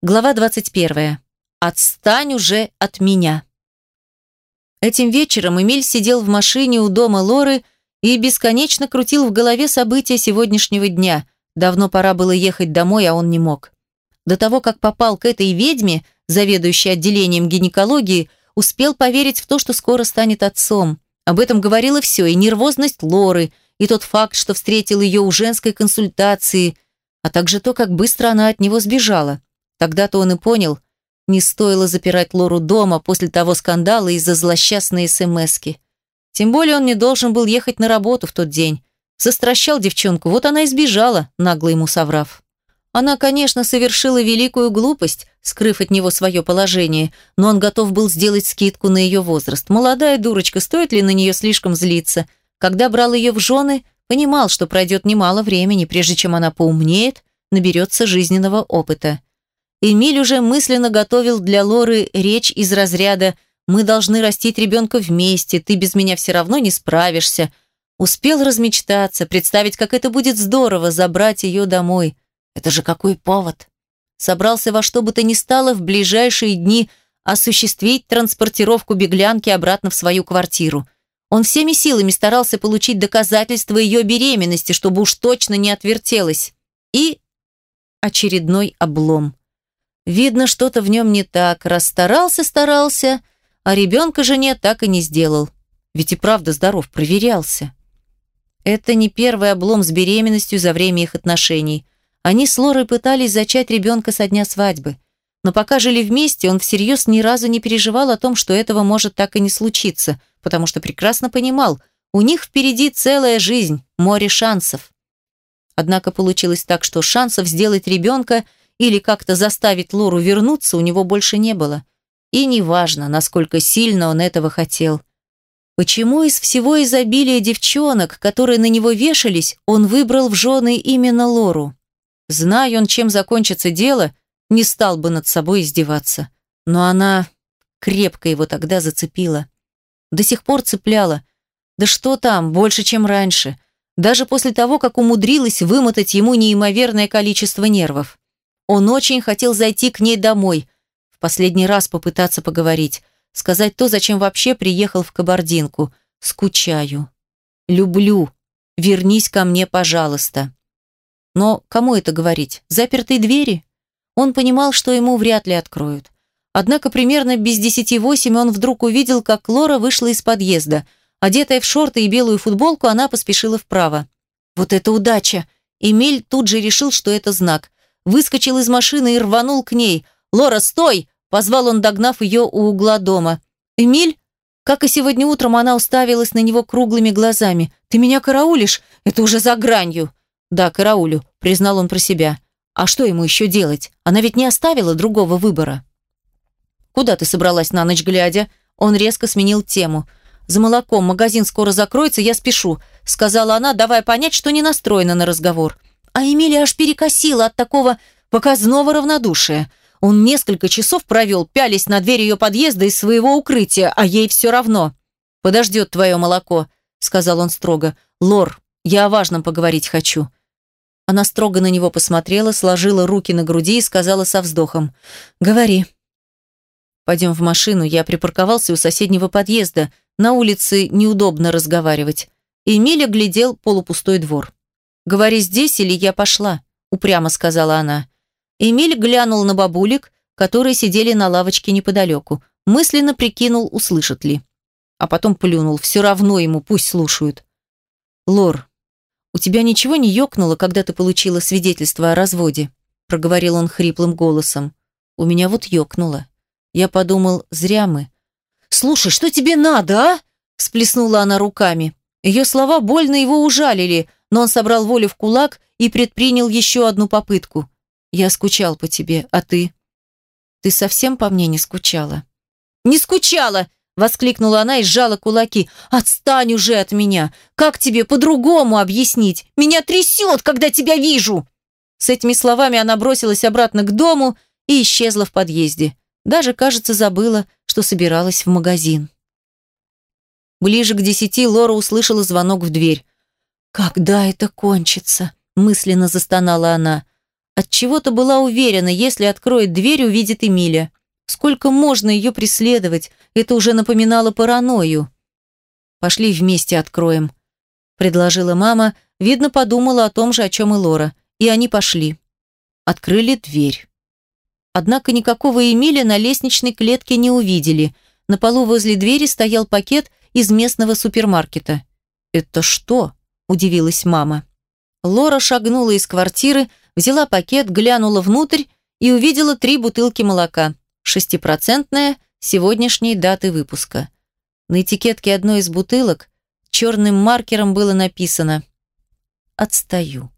Глава 21. «Отстань уже от меня». Этим вечером Эмиль сидел в машине у дома Лоры и бесконечно крутил в голове события сегодняшнего дня. Давно пора было ехать домой, а он не мог. До того, как попал к этой ведьме, заведующей отделением гинекологии, успел поверить в то, что скоро станет отцом. Об этом говорило все, и нервозность Лоры, и тот факт, что встретил ее у женской консультации, а также то, как быстро она от него сбежала. Тогда-то он и понял, не стоило запирать Лору дома после того скандала из-за злосчастной СМСки. Тем более он не должен был ехать на работу в тот день. Застращал девчонку, вот она и сбежала, нагло ему соврав. Она, конечно, совершила великую глупость, скрыв от него свое положение, но он готов был сделать скидку на ее возраст. Молодая дурочка, стоит ли на нее слишком злиться? Когда брал ее в жены, понимал, что пройдет немало времени, прежде чем она поумнеет, наберется жизненного опыта. Эмиль уже мысленно готовил для Лоры речь из разряда «Мы должны растить ребенка вместе, ты без меня все равно не справишься». Успел размечтаться, представить, как это будет здорово забрать ее домой. Это же какой повод. Собрался во что бы то ни стало в ближайшие дни осуществить транспортировку беглянки обратно в свою квартиру. Он всеми силами старался получить доказательства ее беременности, чтобы уж точно не отвертелась. И очередной облом. Видно, что-то в нем не так. Расстарался, старался, а ребенка жене так и не сделал. Ведь и правда здоров, проверялся. Это не первый облом с беременностью за время их отношений. Они с Лорой пытались зачать ребенка со дня свадьбы. Но пока жили вместе, он всерьез ни разу не переживал о том, что этого может так и не случиться, потому что прекрасно понимал, у них впереди целая жизнь, море шансов. Однако получилось так, что шансов сделать ребенка – или как-то заставить Лору вернуться у него больше не было. И неважно, насколько сильно он этого хотел. Почему из всего изобилия девчонок, которые на него вешались, он выбрал в жены именно Лору? Зная он, чем закончится дело, не стал бы над собой издеваться. Но она крепко его тогда зацепила. До сих пор цепляла. Да что там, больше, чем раньше. Даже после того, как умудрилась вымотать ему неимоверное количество нервов. Он очень хотел зайти к ней домой, в последний раз попытаться поговорить, сказать то, зачем вообще приехал в Кабардинку. Скучаю. Люблю. Вернись ко мне, пожалуйста. Но кому это говорить? Запертые двери? Он понимал, что ему вряд ли откроют. Однако примерно без десяти восемь он вдруг увидел, как Лора вышла из подъезда. Одетая в шорты и белую футболку, она поспешила вправо. Вот это удача! Эмиль тут же решил, что это знак выскочил из машины и рванул к ней. «Лора, стой!» – позвал он, догнав ее у угла дома. «Эмиль?» Как и сегодня утром, она уставилась на него круглыми глазами. «Ты меня караулишь? Это уже за гранью!» «Да, караулю», – признал он про себя. «А что ему еще делать? Она ведь не оставила другого выбора». «Куда ты собралась на ночь глядя?» Он резко сменил тему. «За молоком. Магазин скоро закроется, я спешу», – сказала она, давая понять, что не настроена на разговор. А Эмилия аж перекосила от такого показного равнодушия. Он несколько часов провел, пялись на дверь ее подъезда из своего укрытия, а ей все равно. «Подождет твое молоко», — сказал он строго. «Лор, я о важном поговорить хочу». Она строго на него посмотрела, сложила руки на груди и сказала со вздохом. «Говори». «Пойдем в машину, я припарковался у соседнего подъезда. На улице неудобно разговаривать». Эмиля глядел полупустой двор. «Говори здесь, или я пошла», – упрямо сказала она. Эмиль глянул на бабулек, которые сидели на лавочке неподалеку. Мысленно прикинул, услышат ли. А потом плюнул. Все равно ему, пусть слушают. «Лор, у тебя ничего не ёкнуло, когда ты получила свидетельство о разводе?» проговорил он хриплым голосом. «У меня вот ёкнуло. Я подумал, зря мы». «Слушай, что тебе надо, а?» всплеснула она руками. Ее слова больно его ужалили – но он собрал волю в кулак и предпринял еще одну попытку. «Я скучал по тебе, а ты?» «Ты совсем по мне не скучала?» «Не скучала!» – воскликнула она и сжала кулаки. «Отстань уже от меня! Как тебе по-другому объяснить? Меня трясет, когда тебя вижу!» С этими словами она бросилась обратно к дому и исчезла в подъезде. Даже, кажется, забыла, что собиралась в магазин. Ближе к десяти Лора услышала звонок в дверь. «Когда это кончится?» – мысленно застонала она. От чего то была уверена, если откроет дверь, увидит Эмиля. Сколько можно ее преследовать? Это уже напоминало паранойю. «Пошли вместе откроем», – предложила мама. Видно, подумала о том же, о чем и Лора. И они пошли. Открыли дверь. Однако никакого Эмиля на лестничной клетке не увидели. На полу возле двери стоял пакет из местного супермаркета. «Это что?» – удивилась мама. Лора шагнула из квартиры, взяла пакет, глянула внутрь и увидела три бутылки молока. Шестипроцентная, сегодняшней даты выпуска. На этикетке одной из бутылок черным маркером было написано «Отстаю».